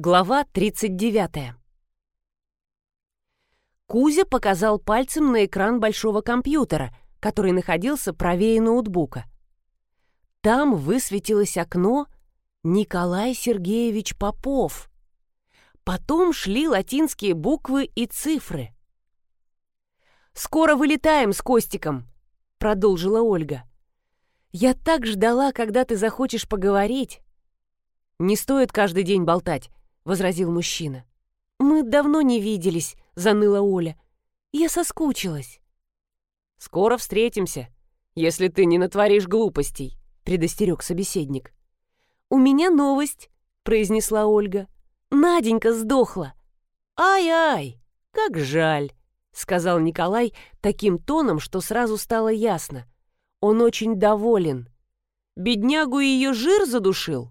Глава 39. Кузя показал пальцем на экран большого компьютера, который находился правее ноутбука. Там высветилось окно «Николай Сергеевич Попов». Потом шли латинские буквы и цифры. «Скоро вылетаем с Костиком», — продолжила Ольга. «Я так ждала, когда ты захочешь поговорить». «Не стоит каждый день болтать возразил мужчина. «Мы давно не виделись», — заныла Оля. «Я соскучилась». «Скоро встретимся, если ты не натворишь глупостей», — предостерег собеседник. «У меня новость», — произнесла Ольга. «Наденька сдохла». «Ай-ай, как жаль», — сказал Николай таким тоном, что сразу стало ясно. Он очень доволен. «Беднягу ее жир задушил?»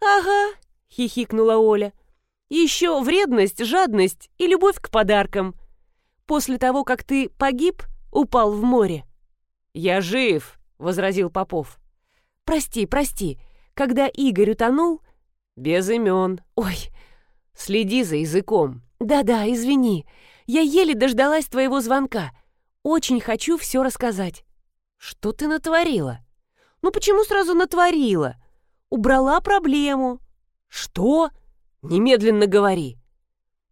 «Ага, — хихикнула Оля. «Еще вредность, жадность и любовь к подаркам. После того, как ты погиб, упал в море». «Я жив», — возразил Попов. «Прости, прости. Когда Игорь утонул...» «Без имен». «Ой, следи за языком». «Да-да, извини. Я еле дождалась твоего звонка. Очень хочу все рассказать». «Что ты натворила?» «Ну почему сразу натворила?» «Убрала проблему». «Что? Немедленно говори!»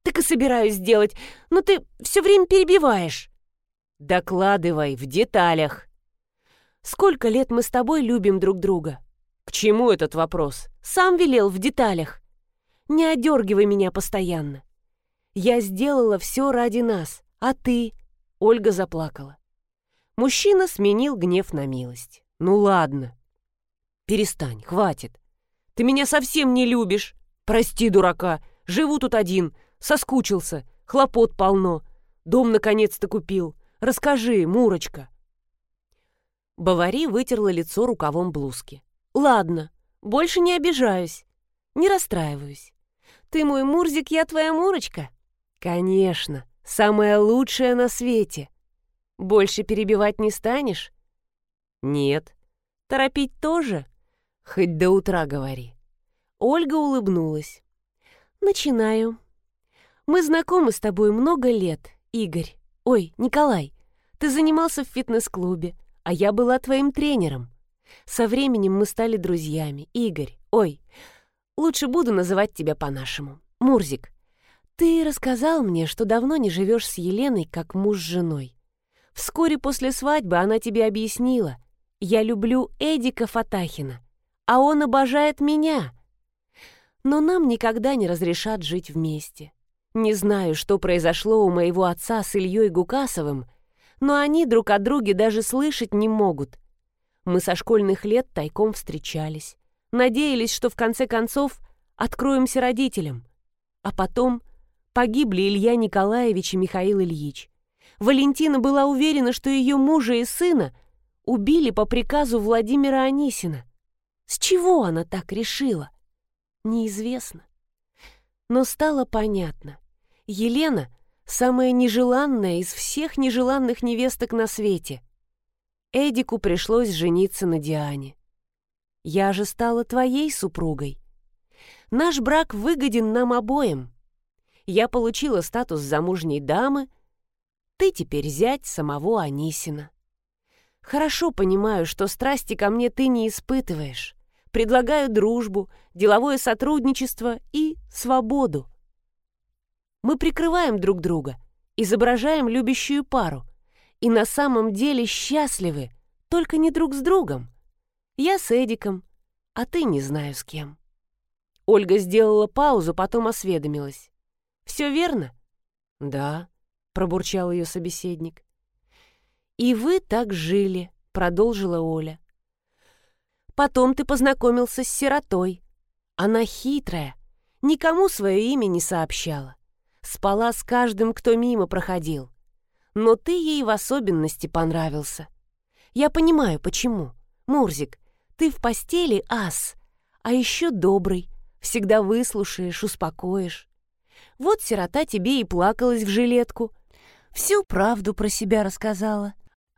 «Так и собираюсь сделать, но ты все время перебиваешь!» «Докладывай в деталях!» «Сколько лет мы с тобой любим друг друга?» «К чему этот вопрос?» «Сам велел в деталях!» «Не одергивай меня постоянно!» «Я сделала все ради нас, а ты...» Ольга заплакала. Мужчина сменил гнев на милость. «Ну ладно. Перестань, хватит. Ты меня совсем не любишь. Прости, дурака. Живу тут один. Соскучился. Хлопот полно. Дом наконец-то купил. Расскажи, Мурочка. Бавари вытерла лицо рукавом блузки. Ладно, больше не обижаюсь. Не расстраиваюсь. Ты мой Мурзик, я твоя Мурочка? Конечно, самая лучшая на свете. Больше перебивать не станешь? Нет. Торопить тоже? — Хоть до утра говори. Ольга улыбнулась. Начинаю. Мы знакомы с тобой много лет, Игорь. Ой, Николай, ты занимался в фитнес-клубе, а я была твоим тренером. Со временем мы стали друзьями. Игорь, ой, лучше буду называть тебя по-нашему. Мурзик, ты рассказал мне, что давно не живешь с Еленой, как муж с женой. Вскоре после свадьбы она тебе объяснила. Я люблю Эдика Фатахина а он обожает меня. Но нам никогда не разрешат жить вместе. Не знаю, что произошло у моего отца с Ильей Гукасовым, но они друг о друге даже слышать не могут. Мы со школьных лет тайком встречались. Надеялись, что в конце концов откроемся родителям. А потом погибли Илья Николаевич и Михаил Ильич. Валентина была уверена, что ее мужа и сына убили по приказу Владимира Анисина. С чего она так решила? Неизвестно. Но стало понятно. Елена — самая нежеланная из всех нежеланных невесток на свете. Эдику пришлось жениться на Диане. Я же стала твоей супругой. Наш брак выгоден нам обоим. Я получила статус замужней дамы, ты теперь зять самого Анисина. Хорошо понимаю, что страсти ко мне ты не испытываешь предлагаю дружбу, деловое сотрудничество и свободу. Мы прикрываем друг друга, изображаем любящую пару и на самом деле счастливы, только не друг с другом. Я с Эдиком, а ты не знаю с кем. Ольга сделала паузу, потом осведомилась. «Все верно?» «Да», — пробурчал ее собеседник. «И вы так жили», — продолжила Оля. Потом ты познакомился с сиротой. Она хитрая, никому свое имя не сообщала. Спала с каждым, кто мимо проходил. Но ты ей в особенности понравился. Я понимаю, почему. Мурзик, ты в постели ас, а еще добрый, всегда выслушаешь, успокоишь. Вот сирота тебе и плакалась в жилетку. Всю правду про себя рассказала.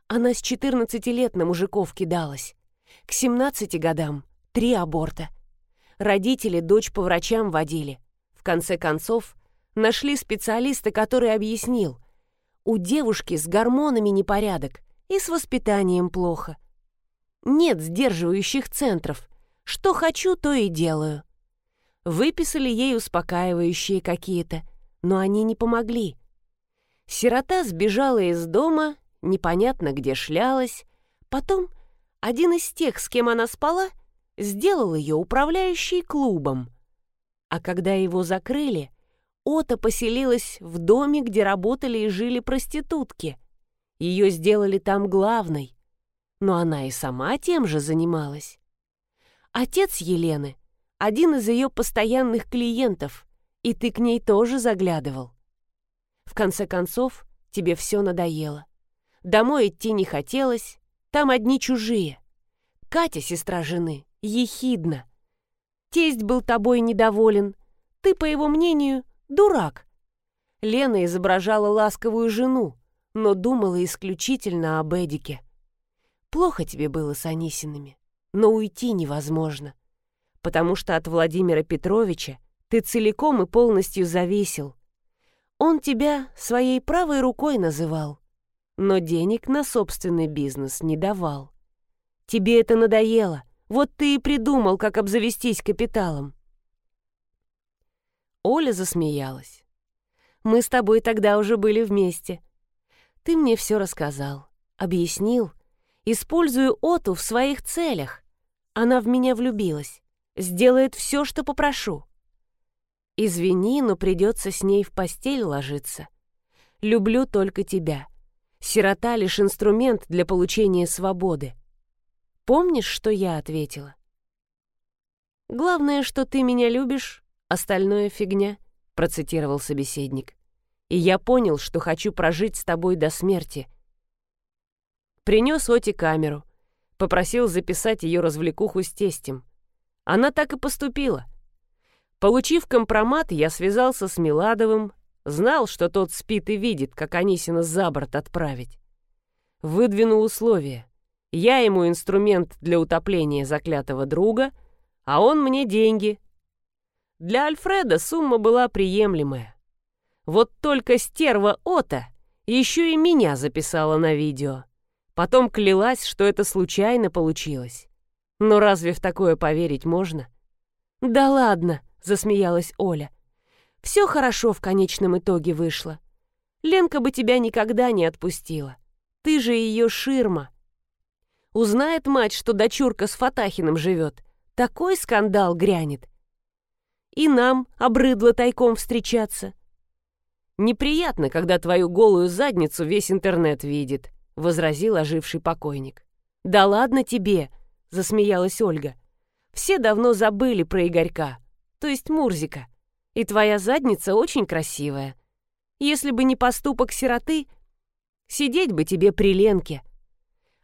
Она с 14 лет на мужиков кидалась. К 17 годам три аборта. Родители дочь по врачам водили. В конце концов, нашли специалиста, который объяснил, у девушки с гормонами непорядок и с воспитанием плохо. Нет сдерживающих центров. Что хочу, то и делаю. Выписали ей успокаивающие какие-то, но они не помогли. Сирота сбежала из дома, непонятно где шлялась. Потом один из тех, с кем она спала, сделал ее управляющей клубом. А когда его закрыли, Ота поселилась в доме, где работали и жили проститутки. Ее сделали там главной, но она и сама тем же занималась. Отец Елены — один из ее постоянных клиентов, и ты к ней тоже заглядывал. В конце концов, тебе все надоело. Домой идти не хотелось, там одни чужие. Катя, сестра жены, ехидна. Тесть был тобой недоволен. Ты, по его мнению, дурак. Лена изображала ласковую жену, но думала исключительно об Эдике. Плохо тебе было с Анисинами, но уйти невозможно, потому что от Владимира Петровича ты целиком и полностью зависел. Он тебя своей правой рукой называл, но денег на собственный бизнес не давал. Тебе это надоело, вот ты и придумал, как обзавестись капиталом. Оля засмеялась. Мы с тобой тогда уже были вместе. Ты мне все рассказал, объяснил. Использую Оту в своих целях. Она в меня влюбилась. Сделает все, что попрошу. Извини, но придется с ней в постель ложиться. Люблю только тебя. Сирота — лишь инструмент для получения свободы. Помнишь, что я ответила? «Главное, что ты меня любишь, остальное — фигня», — процитировал собеседник. «И я понял, что хочу прожить с тобой до смерти». Принес Оти камеру, попросил записать ее развлекуху с тестем. Она так и поступила. Получив компромат, я связался с Миладовым, знал, что тот спит и видит, как Анисина за борт отправить. Выдвинул условия. Я ему инструмент для утопления заклятого друга, а он мне деньги. Для Альфреда сумма была приемлемая. Вот только стерва Ота еще и меня записала на видео. Потом клялась, что это случайно получилось. Но разве в такое поверить можно? «Да ладно», — засмеялась Оля. «Все хорошо в конечном итоге вышло. Ленка бы тебя никогда не отпустила. Ты же ее ширма. Узнает мать, что дочурка с Фатахиным живет. Такой скандал грянет. И нам обрыдло тайком встречаться. Неприятно, когда твою голую задницу весь интернет видит, возразил оживший покойник. Да ладно тебе, засмеялась Ольга. Все давно забыли про Игорька то есть Мурзика. И твоя задница очень красивая. Если бы не поступок сироты, сидеть бы тебе при Ленке.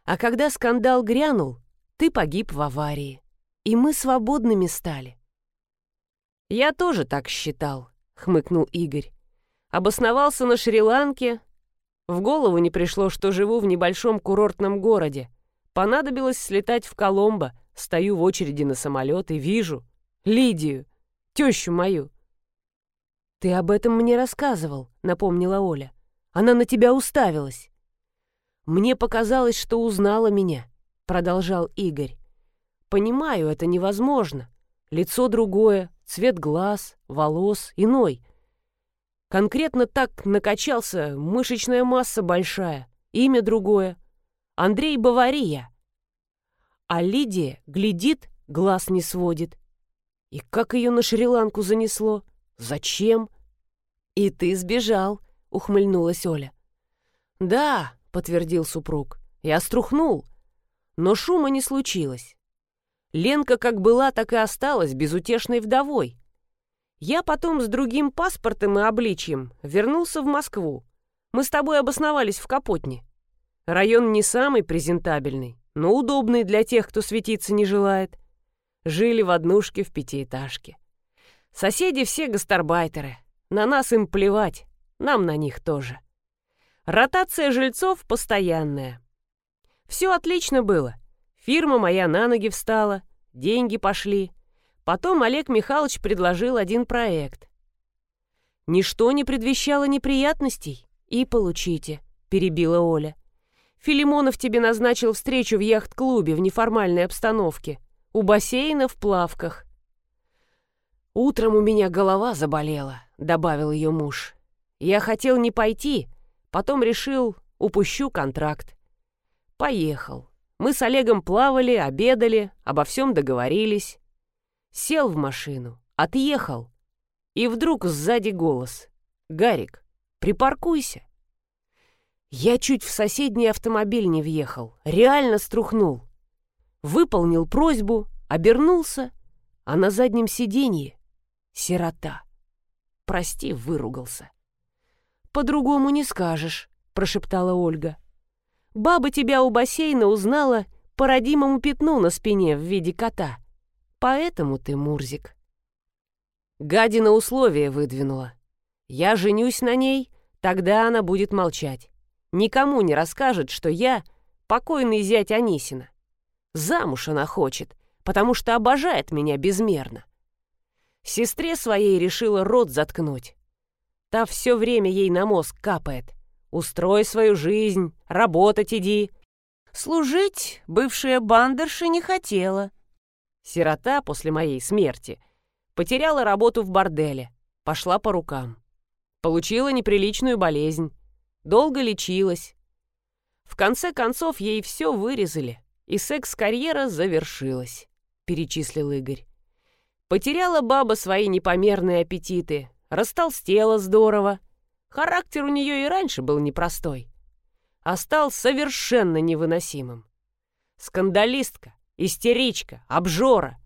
А когда скандал грянул, ты погиб в аварии. И мы свободными стали. Я тоже так считал, хмыкнул Игорь. Обосновался на Шри-Ланке. В голову не пришло, что живу в небольшом курортном городе. Понадобилось слетать в Коломбо. Стою в очереди на самолет и вижу Лидию тещу мою». «Ты об этом мне рассказывал», — напомнила Оля. «Она на тебя уставилась». «Мне показалось, что узнала меня», — продолжал Игорь. «Понимаю, это невозможно. Лицо другое, цвет глаз, волос иной. Конкретно так накачался, мышечная масса большая, имя другое. Андрей Бавария. А Лидия глядит, глаз не сводит. И как ее на Шри-Ланку занесло? Зачем? И ты сбежал, ухмыльнулась Оля. Да, подтвердил супруг. Я струхнул. Но шума не случилось. Ленка как была, так и осталась безутешной вдовой. Я потом с другим паспортом и обличием вернулся в Москву. Мы с тобой обосновались в Капотне. Район не самый презентабельный, но удобный для тех, кто светиться не желает. Жили в однушке в пятиэтажке. Соседи все гастарбайтеры. На нас им плевать, нам на них тоже. Ротация жильцов постоянная. Все отлично было. Фирма моя на ноги встала, деньги пошли. Потом Олег Михайлович предложил один проект. Ничто не предвещало неприятностей. И получите, перебила Оля. Филимонов тебе назначил встречу в яхт-клубе в неформальной обстановке. У бассейна в плавках. «Утром у меня голова заболела», — добавил ее муж. «Я хотел не пойти, потом решил, упущу контракт. Поехал. Мы с Олегом плавали, обедали, обо всем договорились. Сел в машину, отъехал. И вдруг сзади голос. «Гарик, припаркуйся». Я чуть в соседний автомобиль не въехал, реально струхнул. Выполнил просьбу, обернулся, а на заднем сиденье — сирота. Прости, выругался. «По-другому не скажешь», — прошептала Ольга. «Баба тебя у бассейна узнала по родимому пятну на спине в виде кота. Поэтому ты Мурзик». Гадина условия выдвинула. «Я женюсь на ней, тогда она будет молчать никому не расскажет, что я покойный зять Анисина. Замуж она хочет, потому что обожает меня безмерно. Сестре своей решила рот заткнуть. Та все время ей на мозг капает. Устрой свою жизнь, работать иди. Служить бывшая бандерша не хотела. Сирота после моей смерти потеряла работу в борделе, пошла по рукам. Получила неприличную болезнь долго лечилась. В конце концов, ей все вырезали, и секс-карьера завершилась, перечислил Игорь. Потеряла баба свои непомерные аппетиты, растолстела здорово. Характер у нее и раньше был непростой, а стал совершенно невыносимым. Скандалистка, истеричка, обжора.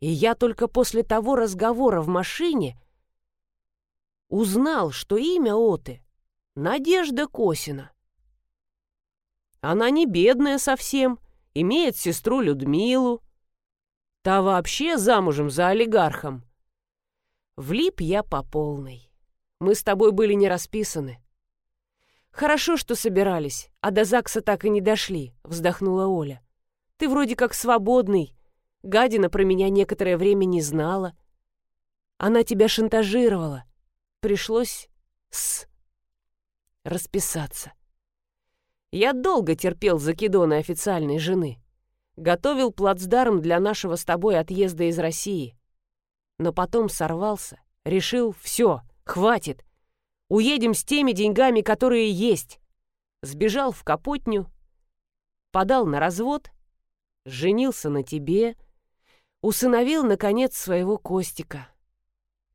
И я только после того разговора в машине узнал, что имя Оты Надежда Косина. Она не бедная совсем, имеет сестру Людмилу. Та вообще замужем за олигархом. Влип я по полной. Мы с тобой были не расписаны. Хорошо, что собирались, а до ЗАГСа так и не дошли, вздохнула Оля. Ты вроде как свободный. Гадина про меня некоторое время не знала. Она тебя шантажировала. Пришлось с расписаться. Я долго терпел закидоны официальной жены. Готовил плацдарм для нашего с тобой отъезда из России. Но потом сорвался, решил, все, хватит. Уедем с теми деньгами, которые есть. Сбежал в Капотню, подал на развод, женился на тебе, усыновил, наконец, своего Костика.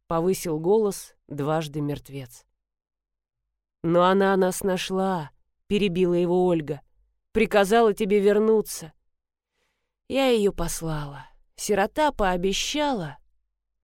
Повысил голос дважды мертвец. «Но она нас нашла», — перебила его Ольга. «Приказала тебе вернуться». Я ее послала. Сирота пообещала.